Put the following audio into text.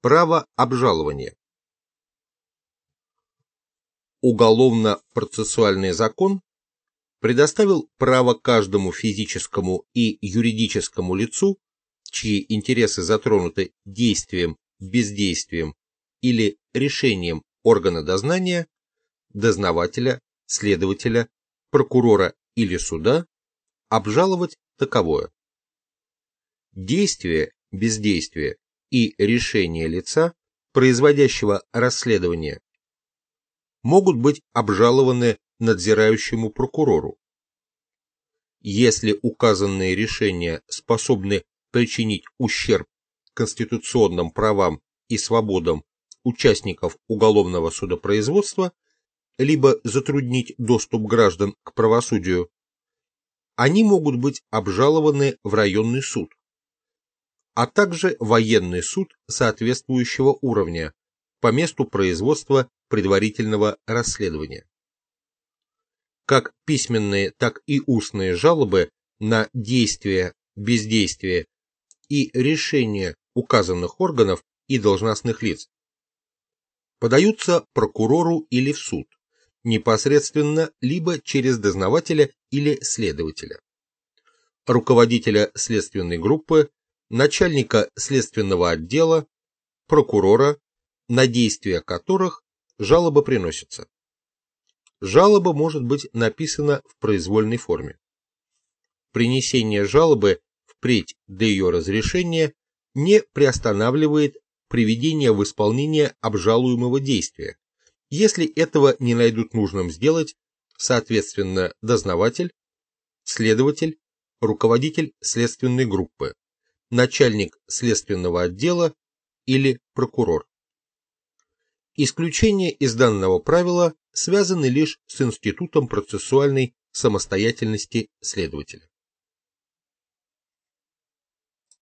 Право обжалования. Уголовно-процессуальный закон предоставил право каждому физическому и юридическому лицу, чьи интересы затронуты действием, бездействием или решением органа дознания, дознавателя, следователя, прокурора или суда, обжаловать таковое. Действие, бездействие и решение лица, производящего расследование, могут быть обжалованы надзирающему прокурору. Если указанные решения способны причинить ущерб конституционным правам и свободам участников уголовного судопроизводства, либо затруднить доступ граждан к правосудию, они могут быть обжалованы в районный суд, а также военный суд соответствующего уровня по месту производства предварительного расследования. Как письменные, так и устные жалобы на действия, бездействие и решения указанных органов и должностных лиц подаются прокурору или в суд, непосредственно либо через дознавателя или следователя, руководителя следственной группы, начальника следственного отдела, прокурора, на действия которых жалоба приносится. Жалоба может быть написана в произвольной форме. Принесение жалобы впредь до ее разрешения не приостанавливает приведение в исполнение обжалуемого действия, если этого не найдут нужным сделать, соответственно, дознаватель, следователь, руководитель следственной группы, начальник следственного отдела или прокурор. Исключения из данного правила связаны лишь с институтом процессуальной самостоятельности следователя.